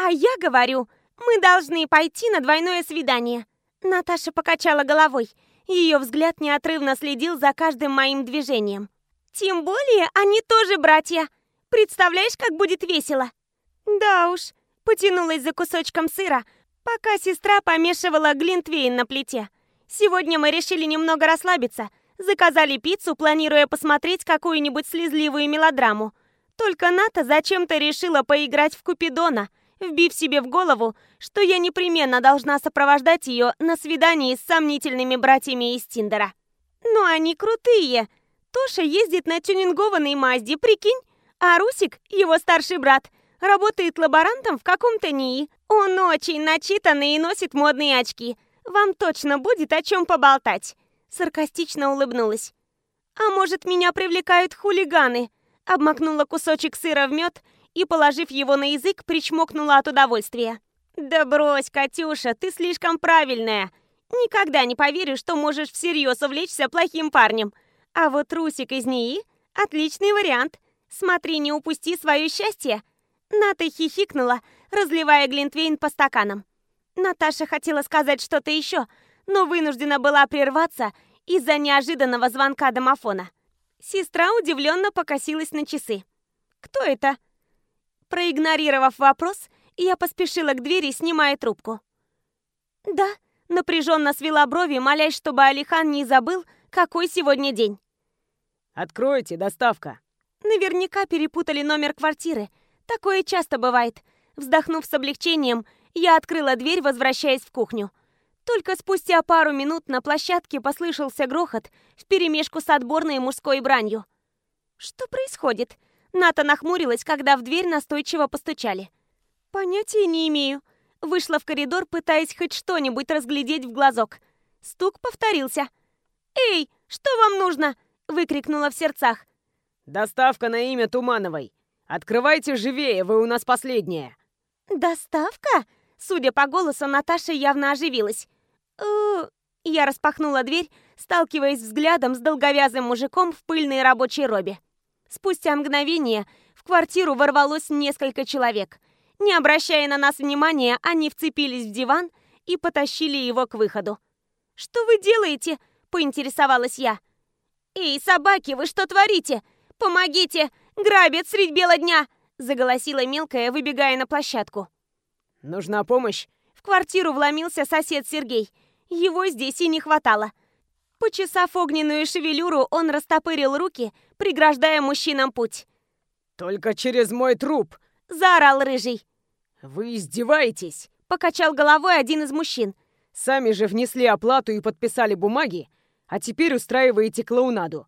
А я говорю, мы должны пойти на двойное свидание. Наташа покачала головой. Ее взгляд неотрывно следил за каждым моим движением. Тем более они тоже братья. Представляешь, как будет весело? Да уж, потянулась за кусочком сыра, пока сестра помешивала глинтвейн на плите. Сегодня мы решили немного расслабиться. Заказали пиццу, планируя посмотреть какую-нибудь слезливую мелодраму. Только Ната зачем-то решила поиграть в Купидона, вбив себе в голову, что я непременно должна сопровождать ее на свидании с сомнительными братьями из Тиндера. Но они крутые. Тоша ездит на тюнингованной Мазде, прикинь? А Русик, его старший брат, работает лаборантом в каком-то НИИ. Он очень начитанный и носит модные очки. Вам точно будет о чем поболтать. Саркастично улыбнулась. А может, меня привлекают хулиганы? Обмакнула кусочек сыра в мед и, положив его на язык, причмокнула от удовольствия. «Да брось, Катюша, ты слишком правильная. Никогда не поверю, что можешь всерьез увлечься плохим парнем. А вот Русик из НИИ – отличный вариант. Смотри, не упусти свое счастье». Ната хихикнула, разливая глинтвейн по стаканам. Наташа хотела сказать что-то еще, но вынуждена была прерваться из-за неожиданного звонка домофона. Сестра удивленно покосилась на часы. «Кто это?» Проигнорировав вопрос, я поспешила к двери, снимая трубку. «Да», — напряженно свела брови, молясь, чтобы Алихан не забыл, какой сегодня день. «Откройте, доставка». Наверняка перепутали номер квартиры. Такое часто бывает. Вздохнув с облегчением, я открыла дверь, возвращаясь в кухню. Только спустя пару минут на площадке послышался грохот вперемешку с отборной мужской бранью. «Что происходит?» Ната нахмурилась, когда в дверь настойчиво постучали. «Понятия не имею». Вышла в коридор, пытаясь хоть что-нибудь разглядеть в глазок. Стук повторился. «Эй, что вам нужно?» — выкрикнула в сердцах. «Доставка на имя Тумановой. Открывайте живее, вы у нас последняя». «Доставка?» Судя по голосу, Наташа явно оживилась. «Э, Я распахнула дверь, сталкиваясь взглядом с долговязым мужиком в пыльной рабочей робе. Спустя мгновение в квартиру ворвалось несколько человек. Не обращая на нас внимания, они вцепились в диван и потащили его к выходу. «Что вы делаете?» – поинтересовалась я. «Эй, собаки, вы что творите? Помогите! Грабят средь бела дня!» – заголосила мелкая, выбегая на площадку. «Нужна помощь?» В квартиру вломился сосед Сергей. Его здесь и не хватало. Почесав огненную шевелюру, он растопырил руки, преграждая мужчинам путь. «Только через мой труп!» – заорал Рыжий. «Вы издеваетесь?» – покачал головой один из мужчин. «Сами же внесли оплату и подписали бумаги, а теперь устраиваете клоунаду.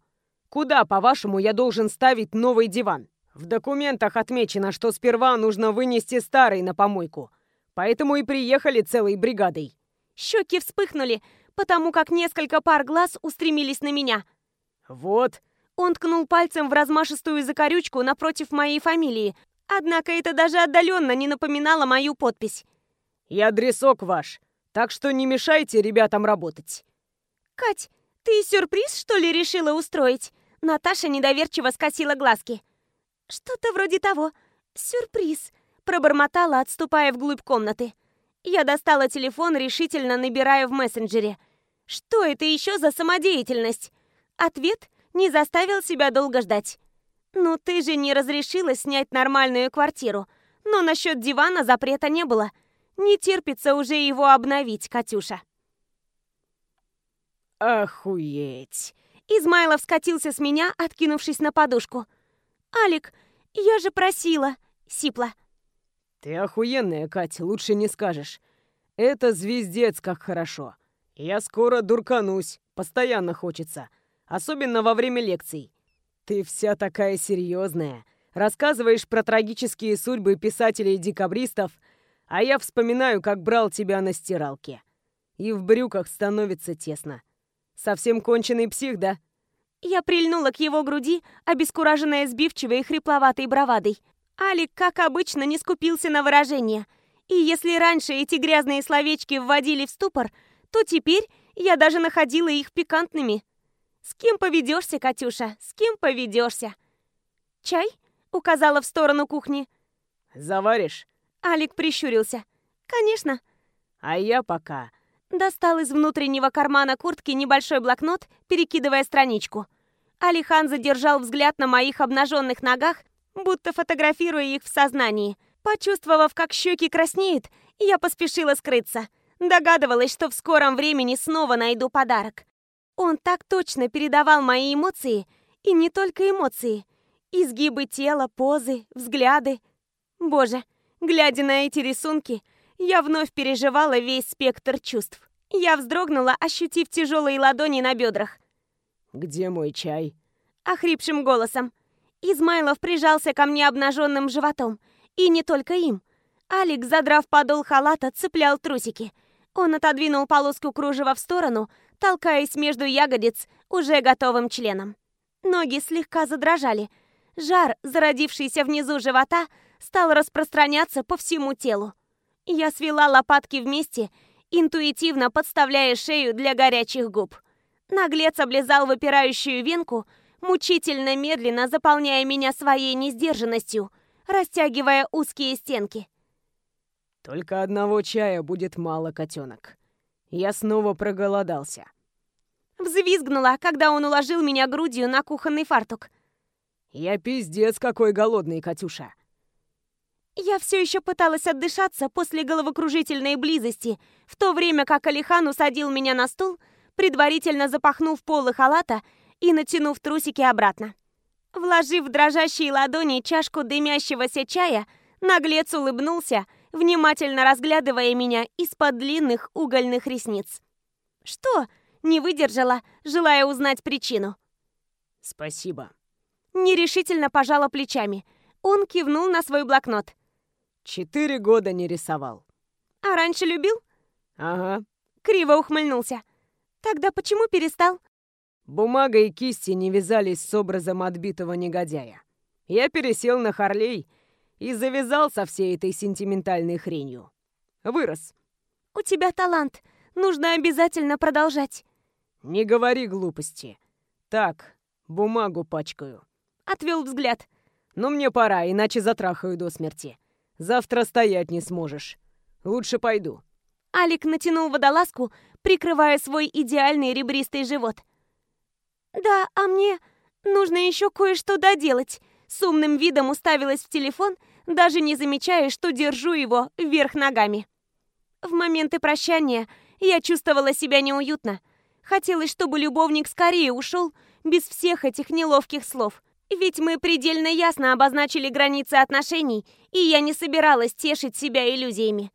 Куда, по-вашему, я должен ставить новый диван? В документах отмечено, что сперва нужно вынести старый на помойку, поэтому и приехали целой бригадой». Щеки вспыхнули, потому как несколько пар глаз устремились на меня. «Вот». Он ткнул пальцем в размашистую закорючку напротив моей фамилии, однако это даже отдаленно не напоминало мою подпись. «И адресок ваш, так что не мешайте ребятам работать». «Кать, ты сюрприз, что ли, решила устроить?» Наташа недоверчиво скосила глазки. «Что-то вроде того. Сюрприз», — пробормотала, отступая вглубь комнаты. Я достала телефон, решительно набирая в мессенджере. Что это еще за самодеятельность? Ответ не заставил себя долго ждать. «Ну ты же не разрешила снять нормальную квартиру. Но насчет дивана запрета не было. Не терпится уже его обновить, Катюша». «Охуеть!» Измайлов скатился с меня, откинувшись на подушку. «Алик, я же просила!» — сипла. «Ты охуенная, Катя, лучше не скажешь. Это звездец, как хорошо. Я скоро дурканусь, постоянно хочется. Особенно во время лекций. Ты вся такая серьезная. Рассказываешь про трагические судьбы писателей-декабристов, а я вспоминаю, как брал тебя на стиралке. И в брюках становится тесно. Совсем конченый псих, да?» Я прильнула к его груди, обескураженная сбивчивой и хрипловатой бравадой. Алик, как обычно, не скупился на выражение. И если раньше эти грязные словечки вводили в ступор, то теперь я даже находила их пикантными. «С кем поведешься, Катюша? С кем поведешься?» «Чай?» — указала в сторону кухни. «Заваришь?» Алик прищурился. «Конечно». «А я пока...» Достал из внутреннего кармана куртки небольшой блокнот, перекидывая страничку. Алихан задержал взгляд на моих обнаженных ногах, будто фотографируя их в сознании. Почувствовав, как щеки краснеют, я поспешила скрыться. Догадывалась, что в скором времени снова найду подарок. Он так точно передавал мои эмоции, и не только эмоции. Изгибы тела, позы, взгляды. Боже, глядя на эти рисунки, я вновь переживала весь спектр чувств. Я вздрогнула, ощутив тяжелые ладони на бедрах. «Где мой чай?» Охрипшим голосом. Измайлов прижался ко мне обнаженным животом. И не только им. Алекс, задрав подол халата, цеплял трусики. Он отодвинул полоску кружева в сторону, толкаясь между ягодиц уже готовым членом. Ноги слегка задрожали. Жар, зародившийся внизу живота, стал распространяться по всему телу. Я свела лопатки вместе, интуитивно подставляя шею для горячих губ. Наглец облизал выпирающую венку, мучительно медленно заполняя меня своей несдержанностью, растягивая узкие стенки. «Только одного чая будет мало, котенок. Я снова проголодался». Взвизгнула, когда он уложил меня грудью на кухонный фартук. «Я пиздец какой голодный, Катюша. Я все еще пыталась отдышаться после головокружительной близости, в то время как Алихан усадил меня на стул, предварительно запахнув полы халата и натянув трусики обратно. Вложив в дрожащие ладони чашку дымящегося чая, наглец улыбнулся, внимательно разглядывая меня из-под длинных угольных ресниц. «Что?» — не выдержала, желая узнать причину. «Спасибо». Нерешительно пожала плечами. Он кивнул на свой блокнот. Четыре года не рисовал. А раньше любил? Ага. Криво ухмыльнулся. Тогда почему перестал? Бумага и кисти не вязались с образом отбитого негодяя. Я пересел на Харлей и завязал со всей этой сентиментальной хренью. Вырос. У тебя талант. Нужно обязательно продолжать. Не говори глупости. Так, бумагу пачкаю. Отвел взгляд. Но мне пора, иначе затрахаю до смерти. Завтра стоять не сможешь. Лучше пойду». Алик натянул водолазку, прикрывая свой идеальный ребристый живот. «Да, а мне нужно еще кое-что доделать». С умным видом уставилась в телефон, даже не замечая, что держу его вверх ногами. В моменты прощания я чувствовала себя неуютно. Хотелось, чтобы любовник скорее ушел, без всех этих неловких слов. Ведь мы предельно ясно обозначили границы отношений, и я не собиралась тешить себя иллюзиями.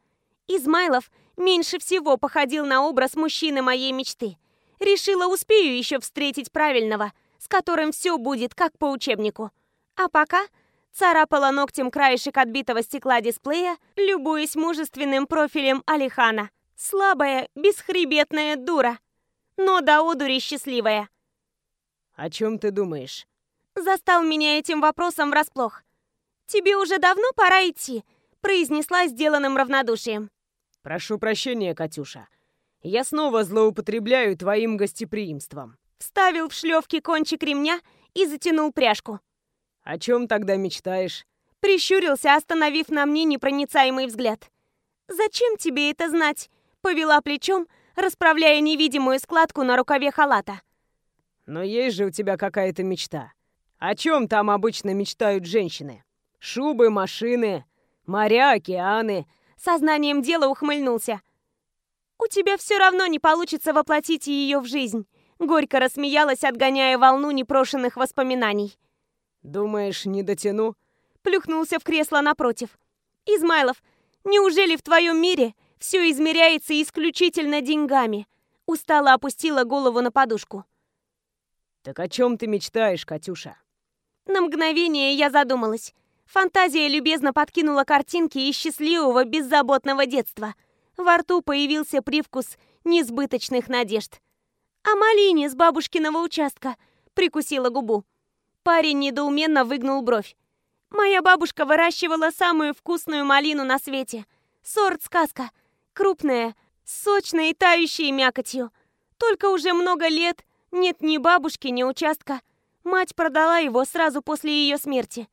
Измайлов меньше всего походил на образ мужчины моей мечты. Решила, успею еще встретить правильного, с которым все будет как по учебнику. А пока царапала ногтем краешек отбитого стекла дисплея, любуясь мужественным профилем Алихана. Слабая, бесхребетная дура, но до одури счастливая. «О чем ты думаешь?» Застал меня этим вопросом врасплох. «Тебе уже давно пора идти», — произнесла сделанным равнодушием. «Прошу прощения, Катюша. Я снова злоупотребляю твоим гостеприимством». Вставил в шлевки кончик ремня и затянул пряжку. «О чем тогда мечтаешь?» Прищурился, остановив на мне непроницаемый взгляд. «Зачем тебе это знать?» Повела плечом, расправляя невидимую складку на рукаве халата. «Но есть же у тебя какая-то мечта. О чем там обычно мечтают женщины? Шубы, машины, моря, океаны. Сознанием дела ухмыльнулся. У тебя все равно не получится воплотить ее в жизнь. Горько рассмеялась, отгоняя волну непрошенных воспоминаний. Думаешь, не дотяну? Плюхнулся в кресло напротив. Измайлов, неужели в твоем мире все измеряется исключительно деньгами? Устало опустила голову на подушку. Так о чем ты мечтаешь, Катюша? На мгновение я задумалась. Фантазия любезно подкинула картинки из счастливого, беззаботного детства. Во рту появился привкус несбыточных надежд. «А малине с бабушкиного участка?» — прикусила губу. Парень недоуменно выгнул бровь. «Моя бабушка выращивала самую вкусную малину на свете. Сорт сказка. Крупная, сочная и тающая мякотью. Только уже много лет нет ни бабушки, ни участка. Мать продала его сразу после ее смерти.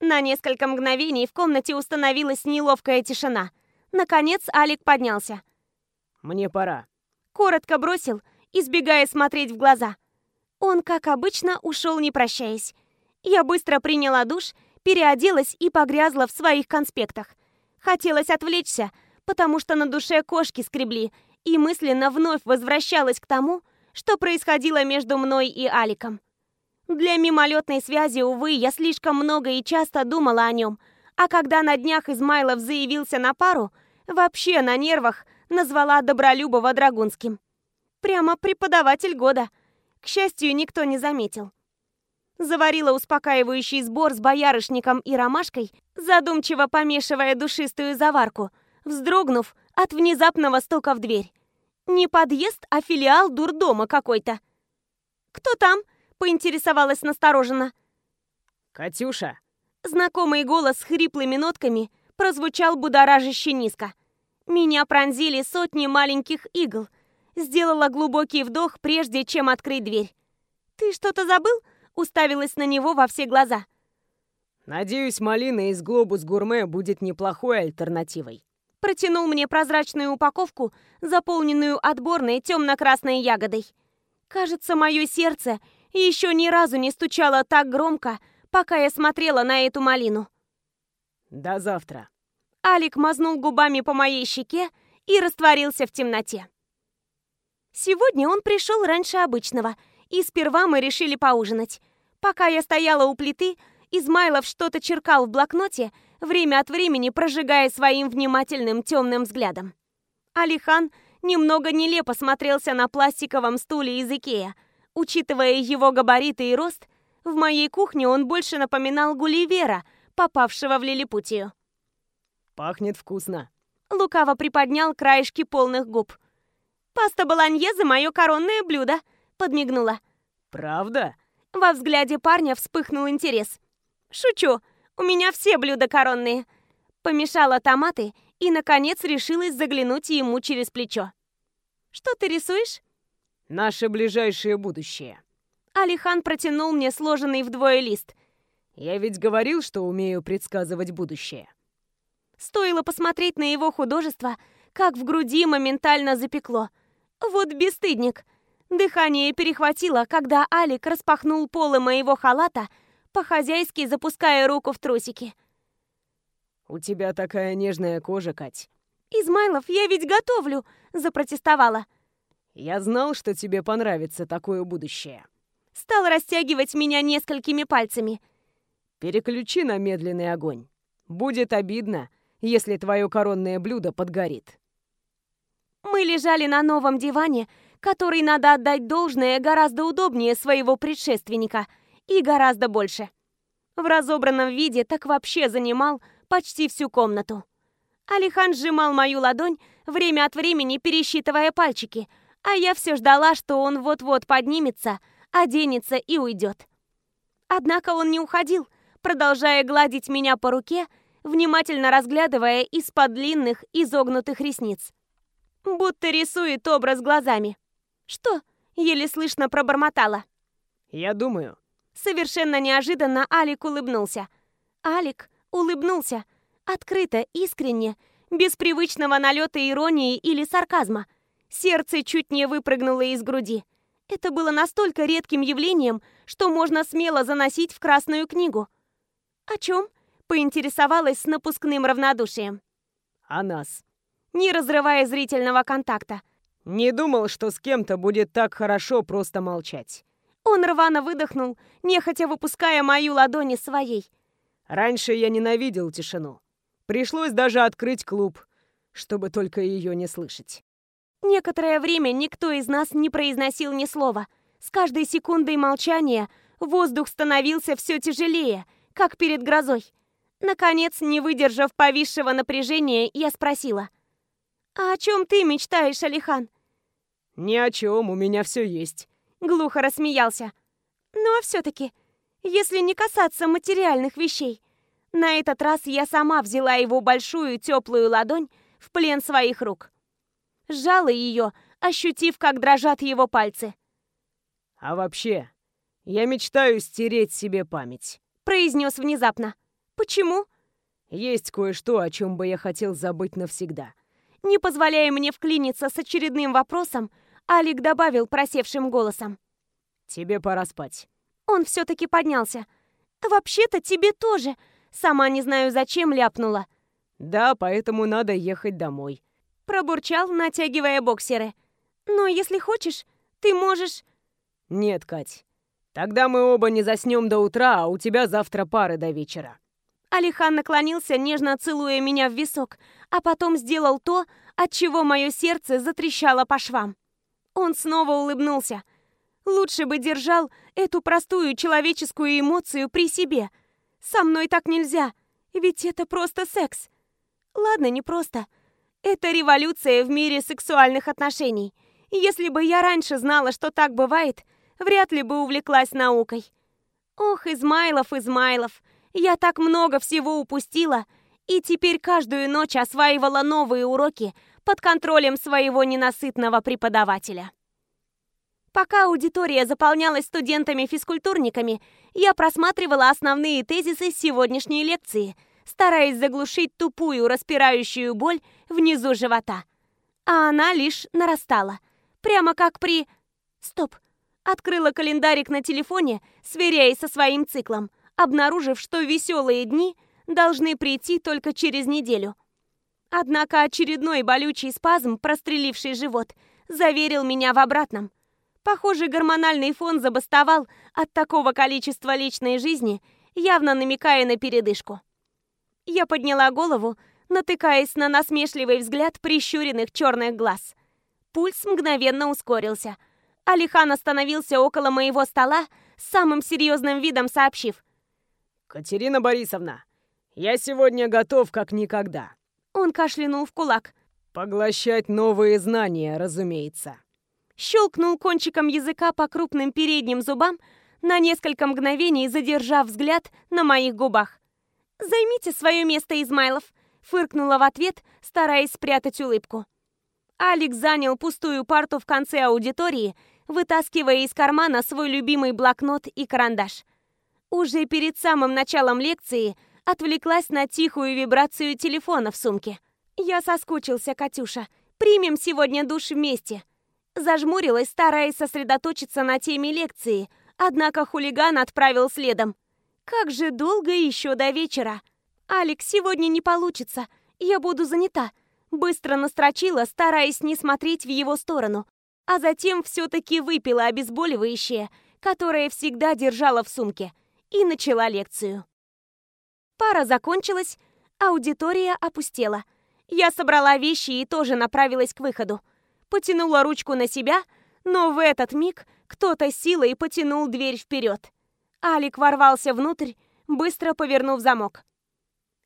На несколько мгновений в комнате установилась неловкая тишина. Наконец Алик поднялся. «Мне пора», — коротко бросил, избегая смотреть в глаза. Он, как обычно, ушел не прощаясь. Я быстро приняла душ, переоделась и погрязла в своих конспектах. Хотелось отвлечься, потому что на душе кошки скребли, и мысленно вновь возвращалась к тому, что происходило между мной и Аликом. Для мимолетной связи, увы, я слишком много и часто думала о нем, а когда на днях Измайлов заявился на пару, вообще на нервах назвала Добролюбова Драгунским. Прямо преподаватель года. К счастью, никто не заметил. Заварила успокаивающий сбор с боярышником и ромашкой, задумчиво помешивая душистую заварку, вздрогнув от внезапного стука в дверь. Не подъезд, а филиал дурдома какой-то. «Кто там?» — поинтересовалась настороженно. «Катюша!» Знакомый голос с хриплыми нотками прозвучал будоражаще низко. Меня пронзили сотни маленьких игл. Сделала глубокий вдох, прежде чем открыть дверь. «Ты что-то забыл?» — уставилась на него во все глаза. «Надеюсь, малина из «Глобус Гурме» будет неплохой альтернативой протянул мне прозрачную упаковку, заполненную отборной темно-красной ягодой. Кажется, мое сердце еще ни разу не стучало так громко, пока я смотрела на эту малину. «До завтра». Алик мазнул губами по моей щеке и растворился в темноте. Сегодня он пришел раньше обычного, и сперва мы решили поужинать. Пока я стояла у плиты, Измайлов что-то черкал в блокноте, время от времени прожигая своим внимательным темным взглядом. Алихан немного нелепо смотрелся на пластиковом стуле из Икея. Учитывая его габариты и рост, в моей кухне он больше напоминал Гулливера, попавшего в лилипутию. «Пахнет вкусно», — лукаво приподнял краешки полных губ. «Паста болоньезе — мое коронное блюдо», — подмигнула. «Правда?» Во взгляде парня вспыхнул интерес. «Шучу. У меня все блюда коронные. Помешала томаты и, наконец, решилась заглянуть ему через плечо. Что ты рисуешь? Наше ближайшее будущее. Алихан протянул мне сложенный вдвое лист. Я ведь говорил, что умею предсказывать будущее. Стоило посмотреть на его художество, как в груди моментально запекло. Вот бесстыдник. Дыхание перехватило, когда Алик распахнул полы моего халата, по-хозяйски запуская руку в трусики. «У тебя такая нежная кожа, Кать». «Измайлов, я ведь готовлю!» – запротестовала. «Я знал, что тебе понравится такое будущее». Стал растягивать меня несколькими пальцами. «Переключи на медленный огонь. Будет обидно, если твое коронное блюдо подгорит». Мы лежали на новом диване, который, надо отдать должное, гораздо удобнее своего предшественника – и гораздо больше. В разобранном виде так вообще занимал почти всю комнату. Алихан сжимал мою ладонь, время от времени пересчитывая пальчики, а я все ждала, что он вот-вот поднимется, оденется и уйдет. Однако он не уходил, продолжая гладить меня по руке, внимательно разглядывая из-под длинных изогнутых ресниц. Будто рисует образ глазами. «Что?» — еле слышно пробормотала. «Я думаю, Совершенно неожиданно Алик улыбнулся. Алик улыбнулся. Открыто, искренне, без привычного налета иронии или сарказма. Сердце чуть не выпрыгнуло из груди. Это было настолько редким явлением, что можно смело заносить в Красную книгу. «О чем?» — поинтересовалась с напускным равнодушием. «О нас». Не разрывая зрительного контакта. «Не думал, что с кем-то будет так хорошо просто молчать. Он рвано выдохнул, нехотя выпуская мою ладони своей. Раньше я ненавидел тишину. Пришлось даже открыть клуб, чтобы только ее не слышать. Некоторое время никто из нас не произносил ни слова. С каждой секундой молчания воздух становился все тяжелее, как перед грозой. Наконец, не выдержав повисшего напряжения, я спросила. «А о чем ты мечтаешь, Алихан?» «Ни о чем, у меня все есть. Глухо рассмеялся. Ну а все-таки, если не касаться материальных вещей, на этот раз я сама взяла его большую теплую ладонь в плен своих рук. Сжала ее, ощутив, как дрожат его пальцы. «А вообще, я мечтаю стереть себе память», — произнес внезапно. Почему? Есть кое-что, о чем бы я хотел забыть навсегда. Не позволяя мне вклиниться с очередным вопросом, Алик добавил просевшим голосом. Тебе пора спать. Он все-таки поднялся. Вообще-то тебе тоже. Сама не знаю, зачем ляпнула. Да, поэтому надо ехать домой. Пробурчал, натягивая боксеры. Но если хочешь, ты можешь... Нет, Кать. Тогда мы оба не заснем до утра, а у тебя завтра пары до вечера. Алихан наклонился, нежно целуя меня в висок, а потом сделал то, от чего мое сердце затрещало по швам. Он снова улыбнулся. Лучше бы держал эту простую человеческую эмоцию при себе. Со мной так нельзя, ведь это просто секс. Ладно, не просто. Это революция в мире сексуальных отношений. Если бы я раньше знала, что так бывает, вряд ли бы увлеклась наукой. Ох, Измайлов, Измайлов, я так много всего упустила, и теперь каждую ночь осваивала новые уроки под контролем своего ненасытного преподавателя. Пока аудитория заполнялась студентами-физкультурниками, я просматривала основные тезисы сегодняшней лекции, стараясь заглушить тупую распирающую боль внизу живота. А она лишь нарастала. Прямо как при... Стоп. Открыла календарик на телефоне, сверяясь со своим циклом обнаружив, что веселые дни должны прийти только через неделю. Однако очередной болючий спазм, простреливший живот, заверил меня в обратном. Похоже, гормональный фон забастовал от такого количества личной жизни, явно намекая на передышку. Я подняла голову, натыкаясь на насмешливый взгляд прищуренных черных глаз. Пульс мгновенно ускорился. Алихан остановился около моего стола, с самым серьезным видом сообщив. «Катерина Борисовна, я сегодня готов как никогда». Он кашлянул в кулак. «Поглощать новые знания, разумеется». Щелкнул кончиком языка по крупным передним зубам, на несколько мгновений задержав взгляд на моих губах. «Займите свое место, Измайлов», — фыркнула в ответ, стараясь спрятать улыбку. Алекс занял пустую парту в конце аудитории, вытаскивая из кармана свой любимый блокнот и карандаш — уже перед самым началом лекции отвлеклась на тихую вибрацию телефона в сумке. «Я соскучился, Катюша. Примем сегодня душ вместе». Зажмурилась, стараясь сосредоточиться на теме лекции, однако хулиган отправил следом. «Как же долго еще до вечера!» «Алекс, сегодня не получится. Я буду занята». Быстро настрочила, стараясь не смотреть в его сторону. А затем все-таки выпила обезболивающее, которое всегда держала в сумке – и начала лекцию. Пара закончилась, аудитория опустела. Я собрала вещи и тоже направилась к выходу. Потянула ручку на себя, но в этот миг кто-то силой потянул дверь вперед. Алик ворвался внутрь, быстро повернув замок.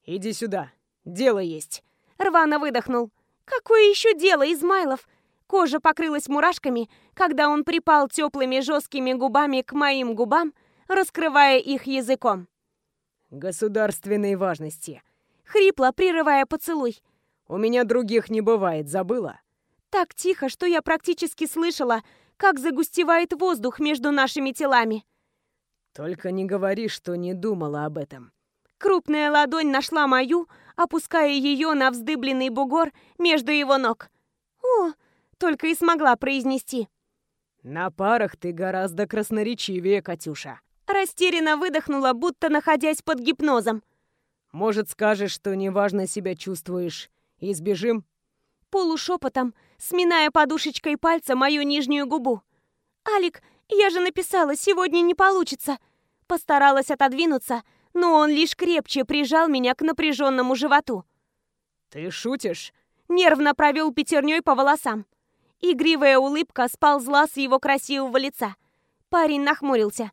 «Иди сюда, дело есть». Рвано выдохнул. «Какое еще дело, Измайлов?» Кожа покрылась мурашками, когда он припал теплыми жесткими губами к моим губам, раскрывая их языком. «Государственной важности». Хрипло, прерывая поцелуй. «У меня других не бывает, забыла?» Так тихо, что я практически слышала, как загустевает воздух между нашими телами. «Только не говори, что не думала об этом». Крупная ладонь нашла мою, опуская ее на вздыбленный бугор между его ног. «О!» — только и смогла произнести. «На парах ты гораздо красноречивее, Катюша». Растерянно выдохнула, будто находясь под гипнозом. «Может, скажешь, что неважно себя чувствуешь, и сбежим?» Полушепотом, сминая подушечкой пальца мою нижнюю губу. «Алик, я же написала, сегодня не получится!» Постаралась отодвинуться, но он лишь крепче прижал меня к напряженному животу. «Ты шутишь?» Нервно провел пятерней по волосам. Игривая улыбка сползла с его красивого лица. Парень нахмурился.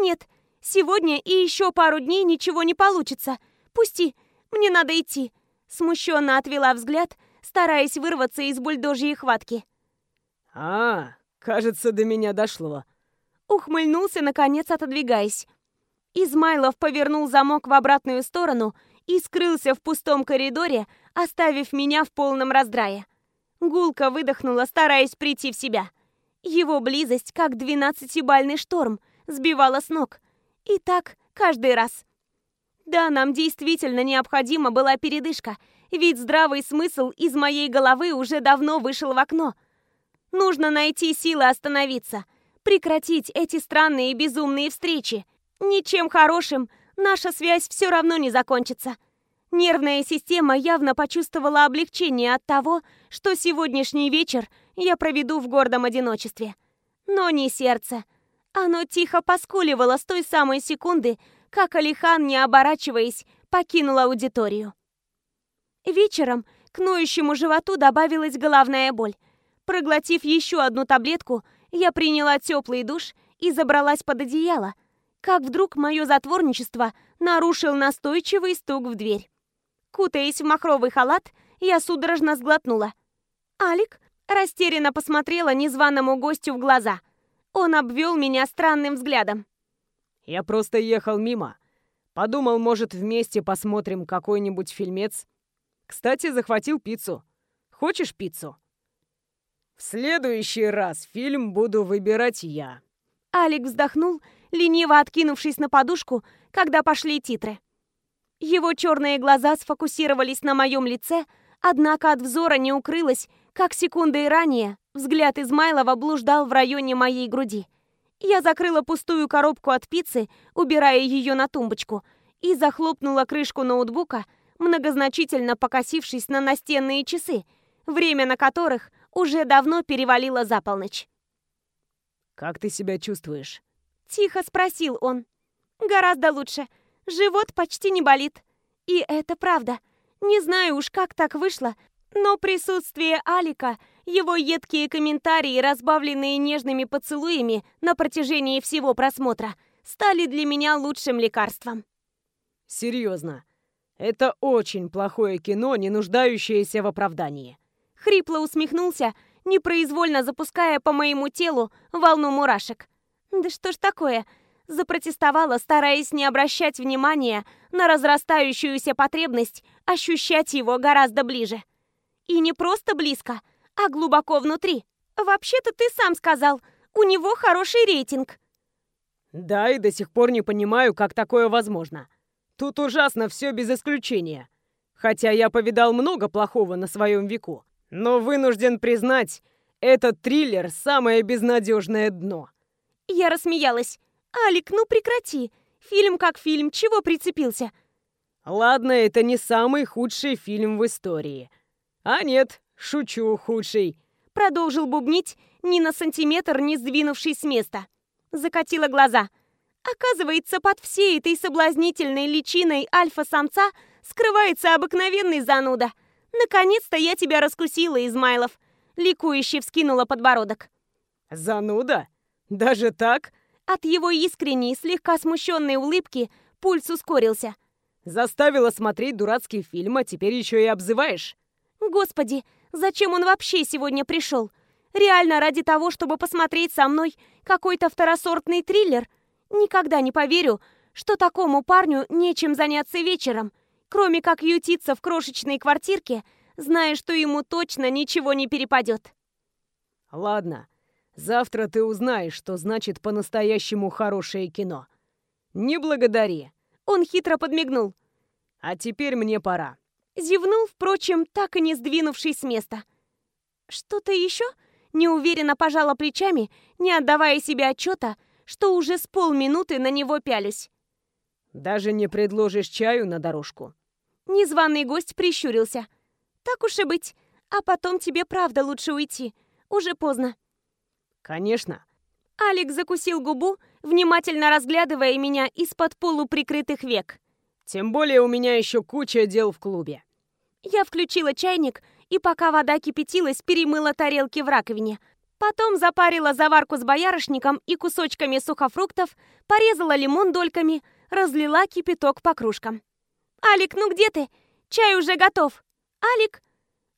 «Нет, сегодня и еще пару дней ничего не получится. Пусти, мне надо идти». Смущенно отвела взгляд, стараясь вырваться из бульдожьей хватки. «А, кажется, до меня дошло». Ухмыльнулся, наконец, отодвигаясь. Измайлов повернул замок в обратную сторону и скрылся в пустом коридоре, оставив меня в полном раздрае. Гулка выдохнула, стараясь прийти в себя. Его близость, как двенадцатибальный шторм, сбивала с ног. И так каждый раз. Да, нам действительно необходима была передышка, ведь здравый смысл из моей головы уже давно вышел в окно. Нужно найти силы остановиться, прекратить эти странные и безумные встречи. Ничем хорошим наша связь все равно не закончится. Нервная система явно почувствовала облегчение от того, что сегодняшний вечер я проведу в гордом одиночестве. Но не сердце. Оно тихо поскуливало с той самой секунды, как Алихан, не оборачиваясь, покинул аудиторию. Вечером к ноющему животу добавилась головная боль. Проглотив еще одну таблетку, я приняла теплый душ и забралась под одеяло, как вдруг мое затворничество нарушил настойчивый стук в дверь. Кутаясь в махровый халат, я судорожно сглотнула. Алик растерянно посмотрела незваному гостю в глаза. Он обвел меня странным взглядом. «Я просто ехал мимо. Подумал, может, вместе посмотрим какой-нибудь фильмец. Кстати, захватил пиццу. Хочешь пиццу?» «В следующий раз фильм буду выбирать я». Алик вздохнул, лениво откинувшись на подушку, когда пошли титры. Его черные глаза сфокусировались на моем лице, однако от взора не укрылось, как секундой ранее взгляд Измайлова блуждал в районе моей груди. Я закрыла пустую коробку от пиццы, убирая ее на тумбочку, и захлопнула крышку ноутбука, многозначительно покосившись на настенные часы, время на которых уже давно перевалило за полночь. «Как ты себя чувствуешь?» Тихо спросил он. «Гораздо лучше. Живот почти не болит. И это правда. Не знаю уж, как так вышло, но присутствие Алика, его едкие комментарии, разбавленные нежными поцелуями на протяжении всего просмотра, стали для меня лучшим лекарством. Серьезно, это очень плохое кино, не нуждающееся в оправдании. Хрипло усмехнулся, непроизвольно запуская по моему телу волну мурашек. Да что ж такое? запротестовала, стараясь не обращать внимания на разрастающуюся потребность ощущать его гораздо ближе. И не просто близко, а глубоко внутри. Вообще-то ты сам сказал, у него хороший рейтинг. Да, и до сих пор не понимаю, как такое возможно. Тут ужасно все без исключения. Хотя я повидал много плохого на своем веку. Но вынужден признать, этот триллер – самое безнадежное дно. Я рассмеялась. «Алик, ну прекрати! Фильм как фильм, чего прицепился?» «Ладно, это не самый худший фильм в истории. А нет, шучу, худший». Продолжил бубнить, ни на сантиметр не сдвинувшись с места. Закатила глаза. Оказывается, под всей этой соблазнительной личиной альфа-самца скрывается обыкновенный зануда. Наконец-то я тебя раскусила, Измайлов. Ликующе вскинула подбородок. «Зануда? Даже так?» От его искренней, слегка смущенной улыбки пульс ускорился. «Заставила смотреть дурацкий фильм, а теперь еще и обзываешь?» «Господи, зачем он вообще сегодня пришел? Реально ради того, чтобы посмотреть со мной какой-то второсортный триллер? Никогда не поверю, что такому парню нечем заняться вечером, кроме как ютиться в крошечной квартирке, зная, что ему точно ничего не перепадет». «Ладно, Завтра ты узнаешь, что значит по-настоящему хорошее кино. Не благодари. Он хитро подмигнул. А теперь мне пора. Зевнул, впрочем, так и не сдвинувшись с места. Что-то еще? Неуверенно пожала плечами, не отдавая себе отчета, что уже с полминуты на него пялюсь. Даже не предложишь чаю на дорожку? Незваный гость прищурился. Так уж и быть. А потом тебе правда лучше уйти. Уже поздно. «Конечно». Алекс закусил губу, внимательно разглядывая меня из-под полуприкрытых век. «Тем более у меня еще куча дел в клубе». Я включила чайник и, пока вода кипятилась, перемыла тарелки в раковине. Потом запарила заварку с боярышником и кусочками сухофруктов, порезала лимон дольками, разлила кипяток по кружкам. «Алик, ну где ты? Чай уже готов!» «Алик!»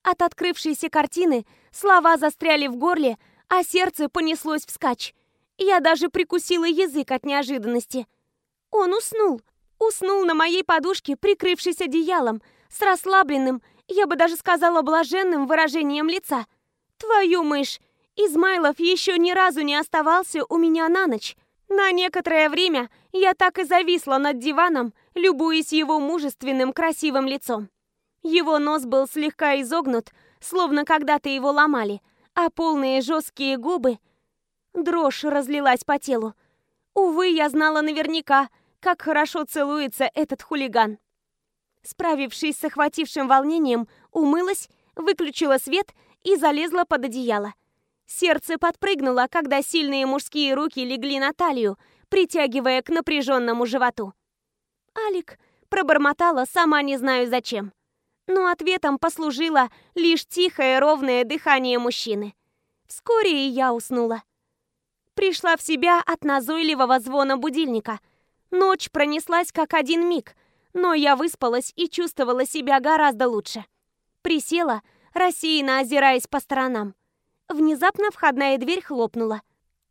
От открывшейся картины слова застряли в горле, а сердце понеслось вскачь. Я даже прикусила язык от неожиданности. Он уснул. Уснул на моей подушке, прикрывшись одеялом, с расслабленным, я бы даже сказала, блаженным выражением лица. Твою мышь! Измайлов еще ни разу не оставался у меня на ночь. На некоторое время я так и зависла над диваном, любуясь его мужественным красивым лицом. Его нос был слегка изогнут, словно когда-то его ломали, а полные жесткие губы... Дрожь разлилась по телу. Увы, я знала наверняка, как хорошо целуется этот хулиган. Справившись с охватившим волнением, умылась, выключила свет и залезла под одеяло. Сердце подпрыгнуло, когда сильные мужские руки легли на талию, притягивая к напряженному животу. «Алик», — пробормотала, сама не знаю зачем. Но ответом послужило лишь тихое ровное дыхание мужчины. Вскоре и я уснула. Пришла в себя от назойливого звона будильника. Ночь пронеслась как один миг, но я выспалась и чувствовала себя гораздо лучше. Присела, рассеянно озираясь по сторонам. Внезапно входная дверь хлопнула.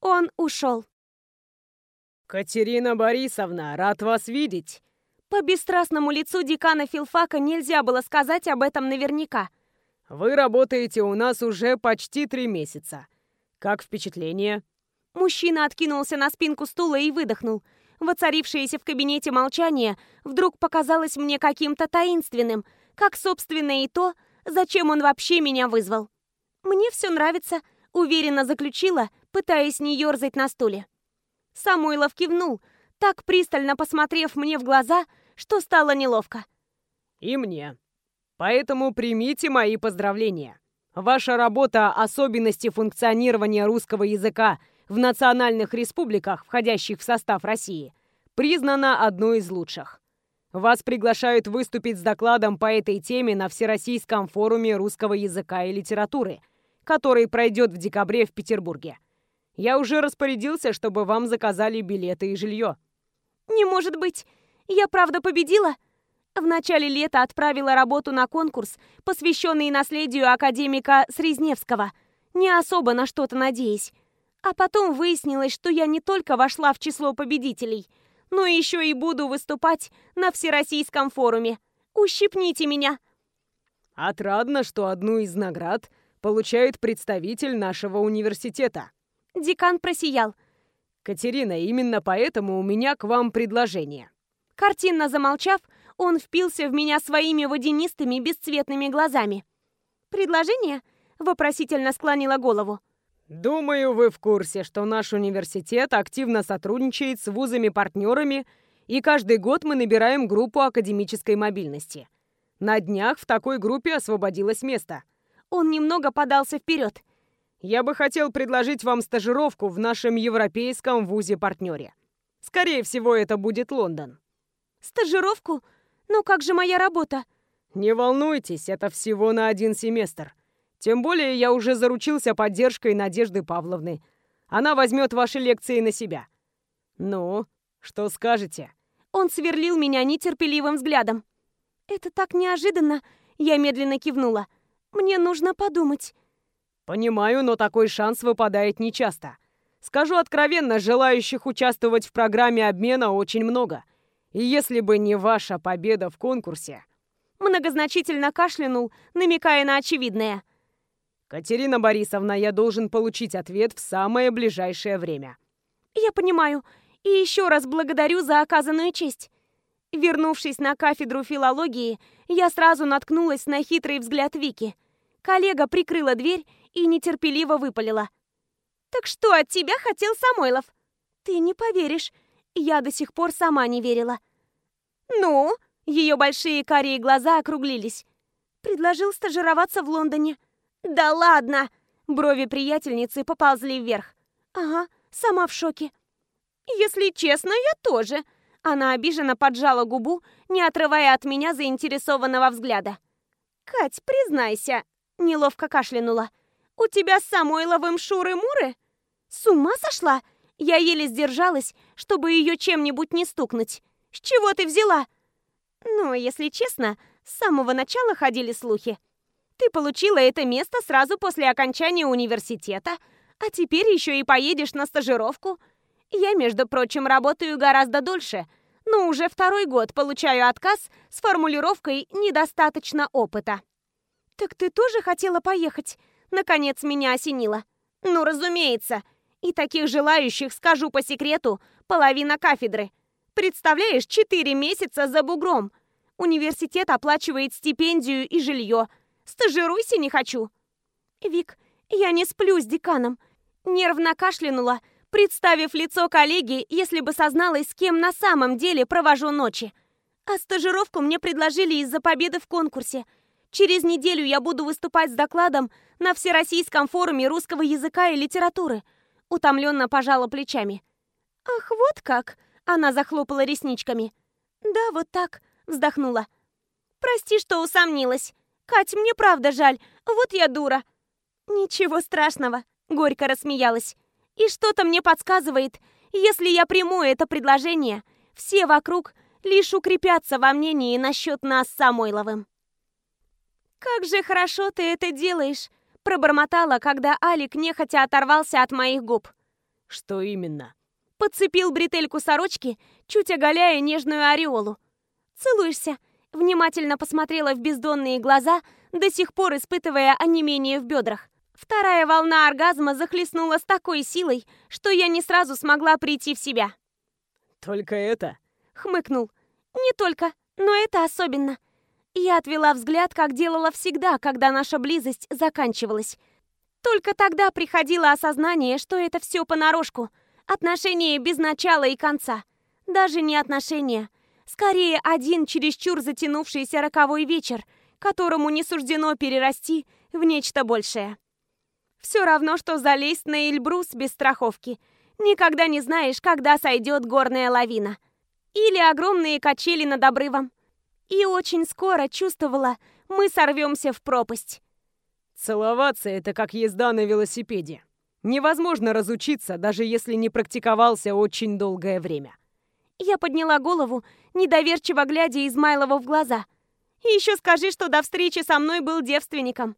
Он ушел. «Катерина Борисовна, рад вас видеть!» По бесстрастному лицу декана филфака нельзя было сказать об этом наверняка. «Вы работаете у нас уже почти три месяца. Как впечатление?» Мужчина откинулся на спинку стула и выдохнул. Воцарившееся в кабинете молчание вдруг показалось мне каким-то таинственным, как, собственно, и то, зачем он вообще меня вызвал. «Мне все нравится», — уверенно заключила, пытаясь не ерзать на стуле. Самойлов кивнул, так пристально посмотрев мне в глаза, что стало неловко. «И мне. Поэтому примите мои поздравления. Ваша работа особенности функционирования русского языка в национальных республиках, входящих в состав России, признана одной из лучших. Вас приглашают выступить с докладом по этой теме на Всероссийском форуме русского языка и литературы, который пройдет в декабре в Петербурге. Я уже распорядился, чтобы вам заказали билеты и жилье. Не может быть! Я правда победила? В начале лета отправила работу на конкурс, посвященный наследию академика Срезневского, не особо на что-то надеясь. А потом выяснилось, что я не только вошла в число победителей, но еще и буду выступать на Всероссийском форуме. Ущипните меня!» «Отрадно, что одну из наград получает представитель нашего университета». Декан просиял. «Катерина, именно поэтому у меня к вам предложение». Картинно замолчав, он впился в меня своими водянистыми бесцветными глазами. «Предложение?» — вопросительно склонила голову. Думаю, вы в курсе, что наш университет активно сотрудничает с вузами-партнерами, и каждый год мы набираем группу академической мобильности. На днях в такой группе освободилось место. Он немного подался вперед. Я бы хотел предложить вам стажировку в нашем европейском вузе-партнере. Скорее всего, это будет Лондон. Стажировку? Ну как же моя работа? Не волнуйтесь, это всего на один семестр. Тем более я уже заручился поддержкой Надежды Павловны. Она возьмет ваши лекции на себя. Ну, что скажете? Он сверлил меня нетерпеливым взглядом. Это так неожиданно. Я медленно кивнула. Мне нужно подумать. Понимаю, но такой шанс выпадает нечасто. Скажу откровенно, желающих участвовать в программе обмена очень много. И если бы не ваша победа в конкурсе... Многозначительно кашлянул, намекая на очевидное. «Катерина Борисовна, я должен получить ответ в самое ближайшее время». «Я понимаю. И еще раз благодарю за оказанную честь». Вернувшись на кафедру филологии, я сразу наткнулась на хитрый взгляд Вики. Коллега прикрыла дверь и нетерпеливо выпалила. «Так что от тебя хотел Самойлов?» «Ты не поверишь. Я до сих пор сама не верила». «Ну?» Ее большие карие глаза округлились. «Предложил стажироваться в Лондоне». «Да ладно!» Брови приятельницы поползли вверх. «Ага, сама в шоке». «Если честно, я тоже». Она обиженно поджала губу, не отрывая от меня заинтересованного взгляда. «Кать, признайся», — неловко кашлянула. «У тебя с Самойловым шуры-муры?» «С ума сошла?» Я еле сдержалась, чтобы ее чем-нибудь не стукнуть. «С чего ты взяла?» «Ну, если честно, с самого начала ходили слухи. Ты получила это место сразу после окончания университета, а теперь еще и поедешь на стажировку. Я, между прочим, работаю гораздо дольше, но уже второй год получаю отказ с формулировкой «недостаточно опыта». «Так ты тоже хотела поехать?» Наконец меня осенило. «Ну, разумеется. И таких желающих, скажу по секрету, половина кафедры. Представляешь, четыре месяца за бугром. Университет оплачивает стипендию и жилье. Стажируйся не хочу. Вик, я не сплю с деканом. Нервно кашлянула, представив лицо коллеги, если бы созналась, с кем на самом деле провожу ночи. А стажировку мне предложили из-за победы в конкурсе. Через неделю я буду выступать с докладом на Всероссийском форуме русского языка и литературы. Утомленно пожала плечами. «Ах, вот как!» Она захлопала ресничками. «Да, вот так», — вздохнула. «Прости, что усомнилась. Кать, мне правда жаль. Вот я дура». «Ничего страшного», — горько рассмеялась. «И что-то мне подсказывает, если я приму это предложение, все вокруг лишь укрепятся во мнении насчет нас с Самойловым». «Как же хорошо ты это делаешь!» Пробормотала, когда Алик нехотя оторвался от моих губ. «Что именно?» Подцепил бретельку сорочки, чуть оголяя нежную ореолу. «Целуешься?» Внимательно посмотрела в бездонные глаза, до сих пор испытывая онемение в бедрах. Вторая волна оргазма захлестнула с такой силой, что я не сразу смогла прийти в себя. «Только это?» — хмыкнул. «Не только, но это особенно». Я отвела взгляд, как делала всегда, когда наша близость заканчивалась. Только тогда приходило осознание, что это все понарошку. Отношения без начала и конца. Даже не отношения. Скорее, один чересчур затянувшийся роковой вечер, которому не суждено перерасти в нечто большее. Все равно, что залезть на Эльбрус без страховки. Никогда не знаешь, когда сойдет горная лавина. Или огромные качели над обрывом. И очень скоро чувствовала, мы сорвемся в пропасть. Целоваться — это как езда на велосипеде. Невозможно разучиться, даже если не практиковался очень долгое время. Я подняла голову, недоверчиво глядя Измайлову в глаза. еще скажи, что до встречи со мной был девственником.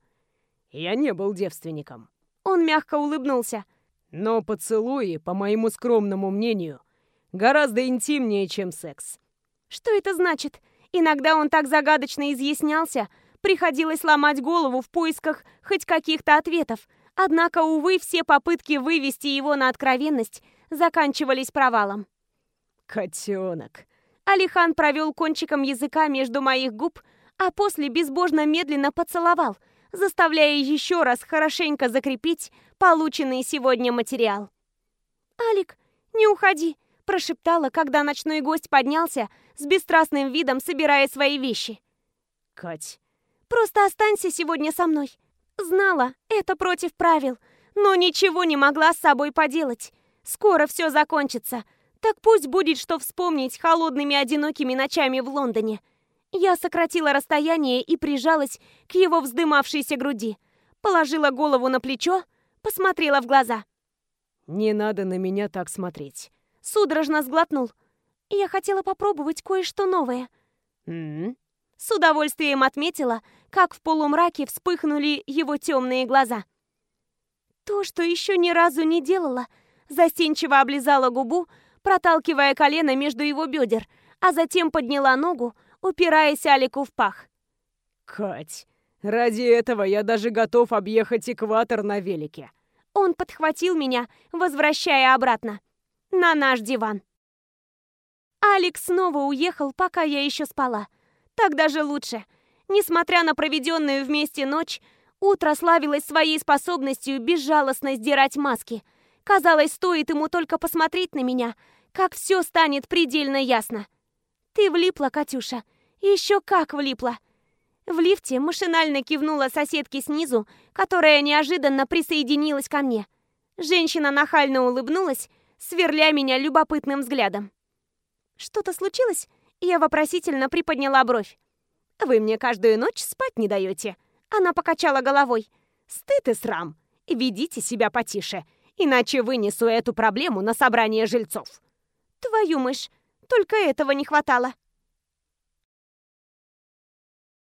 Я не был девственником. Он мягко улыбнулся. Но поцелуи, по моему скромному мнению, гораздо интимнее, чем секс. Что это значит? Иногда он так загадочно изъяснялся, приходилось ломать голову в поисках хоть каких-то ответов. Однако, увы, все попытки вывести его на откровенность заканчивались провалом. «Котенок!» Алихан провел кончиком языка между моих губ, а после безбожно медленно поцеловал, заставляя еще раз хорошенько закрепить полученный сегодня материал. «Алик, не уходи!» прошептала, когда ночной гость поднялся, с бесстрастным видом собирая свои вещи. «Кать...» «Просто останься сегодня со мной. Знала, это против правил, но ничего не могла с собой поделать. Скоро все закончится. Так пусть будет что вспомнить холодными одинокими ночами в Лондоне». Я сократила расстояние и прижалась к его вздымавшейся груди. Положила голову на плечо, посмотрела в глаза. «Не надо на меня так смотреть судорожно сглотнул. Я хотела попробовать кое-что новое. М С удовольствием отметила, как в полумраке вспыхнули его темные глаза. То, что еще ни разу не делала, застенчиво облизала губу, проталкивая колено между его бедер, а затем подняла ногу, упираясь Алику в пах. «Кать, ради этого я даже готов объехать экватор на велике». Он подхватил меня, возвращая обратно на наш диван. Алекс снова уехал, пока я еще спала. Так даже лучше. Несмотря на проведенную вместе ночь, утро славилось своей способностью безжалостно сдирать маски. Казалось, стоит ему только посмотреть на меня, как все станет предельно ясно. Ты влипла, Катюша. Еще как влипла. В лифте машинально кивнула соседке снизу, которая неожиданно присоединилась ко мне. Женщина нахально улыбнулась, сверля меня любопытным взглядом. «Что-то случилось?» Я вопросительно приподняла бровь. «Вы мне каждую ночь спать не даете?» Она покачала головой. «Стыд и срам. Ведите себя потише, иначе вынесу эту проблему на собрание жильцов». «Твою мышь, только этого не хватало».